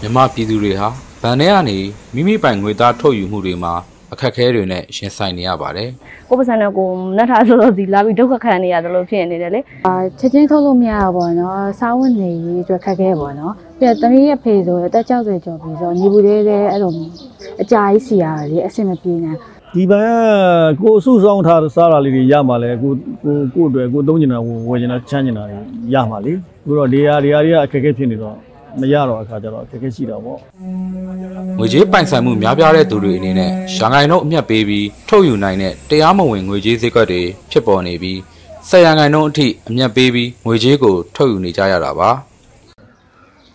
မြန်မာပြည်သူတွေဟာဗန်ထဲကနေမိမိပိုင်ငွေသားထုတ်ယူမှုတွေမှာအခက်အခဲတွေနဲ့ရင်ဆိုင်နေရပါတယ်ကိုယ်ပစံနဲ့ကိုနတ်ထားဆိုတော့ဒီလာပြီးဒုက္ခခံနေရတယ်လို့ဖြစ်နေတယ်လေအာချက်ချင်းထုတ်လို့မရတော့ဘောနော်စားဝတ်နေရေးအတွက်ခက်ခဲပေါ့နော်ပြီးတော့တမီးရဲ့ဖေဆိုအသက်60ကျော်ပြီဆိုတော့ညီဘူးလေးလည်းအဲ့လိုအကြာကြီးစီရတယ်အဆင်မပြေနိုင် ဒီဘန်ကကိုအစုဆောင်ထားစားတာလေးတွေရမှာလဲကိုကိုကိုအတွက်ကိုသုံးကျင်တာဝယ်ကျင်တာချမ်းကျင်တာတွေရမှာလေအခုတော့ဒီဟာဒီဟာတွေကအခက်အခဲဖြစ်နေတော့မရတော့အခါကျတော့အခက်အခဲရှိတာပေါ့ငွေကြေးပိုင်ဆိုင်မှုများပြားတဲ့သူတွေအနေနဲ့ရန်ကုန်နှုန်းအမျက်ပေးပြီးထုတ်ယူနိုင်တဲ့တရားမဝင်ငွေကြေးဈေးကွက်တွေဖြစ်ပေါ်နေပြီးဆက်ရန်ကုန်နှုန်းအထိအမျက်ပေးပြီးငွေကြေးကိုထုတ်ယူနေကြရတာပါ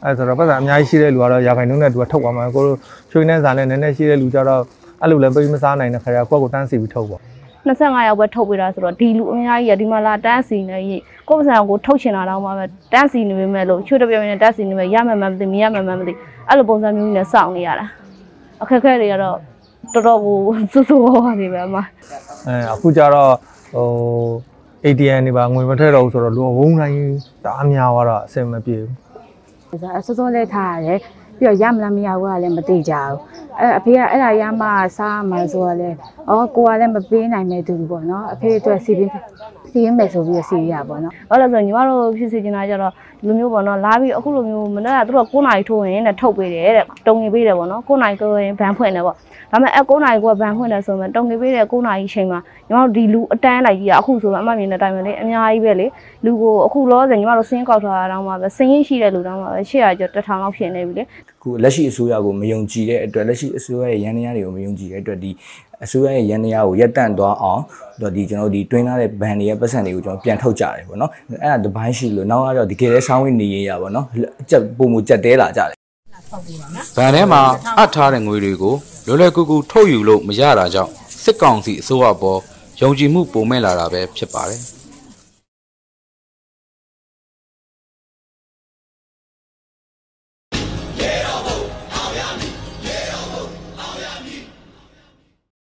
အဲဆိုတော့ပတ်စံအများကြီးရှိတဲ့လူကတော့ရာခိုင်နှုန်းနဲ့သူကထုတ်ပါမှာကိုလိုချွေးနေစားနဲ့နည်းနည်းရှိတဲ့လူကြတော့ အဲ့လိုလည်းပေးမစားနိုင်တဲ့ခါကျကိုယ့်ကိုတန်းစီပြီးထုတ်ပါ25ရောက်ပဲထုတ်ပေးတာဆိုတော့ဒီလူအများကြီးကဒီမှာလာတန်းစီနေရေးကိုယ်ပစံကိုထုတ်ချင်တာတော့မှပဲတန်းစီနေပေမဲ့လို့ချွတ်တပြောင်းနဲ့တန်းစီနေမဲ့ရမှန်မှန်မသိမရမှန်မှန်မသိအဲ့လိုပုံစံမျိုးနဲ့စောင့်နေရတာအခက်အခဲတွေကတော့တော်တော်ကိုစိုးစိုးဝါးဝါးနေပဲအမအဲအခုကျတော့ဟို ATM တွေပါငွေမထည့်တော့ဘူးဆိုတော့လူဝုန်းတိုင်းတအားများသွားတော့အဆင်မပြေဘူးဆိုတော့အစောစောလေးထားရတယ် ပြီးတော့ရမလားမရဘူးကလည်းမသိကြဘူးအဲ့အဖေကအဲ့ဒါရမှစားမှဆိုတော့လေဩကိုကလည်းမပေးနိုင်မဲ့သူပေါ့နော်အဖေအတွက်စီပင်း စီရင်မယ်ဆိုပြီးစီရပါနော်ဘာလို့လဲဆိုတော့ညီမတို့ဖြစ်စီချင်တာကြတော့ဒီလိုမျိုးပေါ့နော်လာပြီးအခုလိုမျိုးမနေ့ကသူတို့9နာရီထိုးရင်တဲ့ထုတ်ပေးတယ်တဲ့တုံငင်ပေးတယ်ပေါ့နော်9နာရီကိုရင်ဘန်ဖွင့်တယ်ပေါ့ဒါပေမဲ့အဲ9နာရီကဘန်ဖွင့်တယ်ဆိုမှတုံငင်ပေးတဲ့9နာရီချိန်မှာညီမတို့ဒီလူအတန်းလိုက်ကြီးကအခုဆိုတော့အမှမြင်တဲ့အတိုင်းပဲလေအများကြီးပဲလေလူကိုအခုလောဆယ်ညီမတို့စင်းကောက်ထားတာတော့မှပဲစင်းရင်းရှိတဲ့လူတော့မှပဲ800ကျော်1000လောက်ဖြစ်နေပြီလေခုလက်ရှိအစိုးရကိုမယုံကြည်တဲ့အတွက်လက်ရှိအစိုးရရဲ့ရန်တရားတွေကိုမယုံကြည်တဲ့အတွက်ဒီအစိုးရရဲ့ရန်တရားကိုရပ်တန့်သွားအောင်တော့ဒီကျွန်တော်တို့ဒီတွင်းထားတဲ့ဘန်တွေရဲ့ပတ်စံတွေကိုကျွန်တော်ပြန်ထုတ်ကြတယ်ပေါ့နော်အဲ့ဒါတပိုင်းရှိလို့နောက်ကတော့ဒီကယ်လဲဆောင်းဝင်းနေရရပါတော့အကြက်ပုံမကြက်တဲလာကြတယ်။ဗန်ထဲမှာအပ်ထားတဲ့ငွေတွေကိုလွယ်လွယ်ကူကူထုတ်ယူလို့မရတာကြောင့်စစ်ကောင်စီအစိုးရပေါ်ယုံကြည်မှုပုံမဲ့လာတာပဲဖြစ်ပါတယ်။